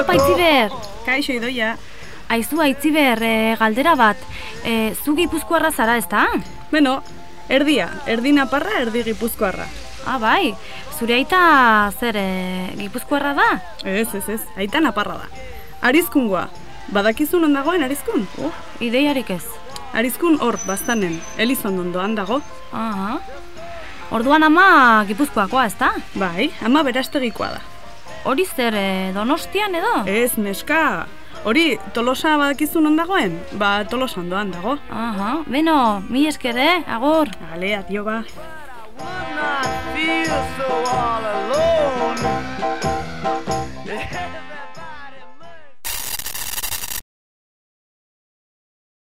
Opa, Itziber! Kaixo idoia. Aizu, Itziber, e, galdera bat. E, zu gipuzkoarra zara, ez da? Beno, erdia, erdi naparra, erdi gipuzkoarra. Ah, bai. Zure aita zer, e, gipuzkoarra da? Ez, ez, ez, aita naparra da. Arizkungoa, badakizu non dagoen Arizkun? Uh, ideiarik ez. Arizkun hor, bastanen, Elizondondoan dago. Aha. Orduan ama gipuzkoakoa, ez da? Bai, ama berastegikoa da. Hori zer, e, donostian edo? Ez, neska, hori tolosa badakizu non dagoen? Ba, tolosan doan dago. Aha, beno, mi esker, eh? Agor. Ale, adio ba.